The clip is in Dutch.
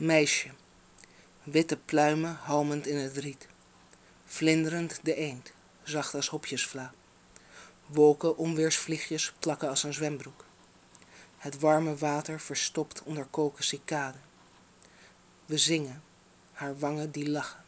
meisje. Witte pluimen halmend in het riet. Vlinderend de eend zacht als hopjesvla. Wolken onweersvliegjes plakken als een zwembroek. Het warme water verstopt onder koken cicaden we zingen haar wangen die lachen.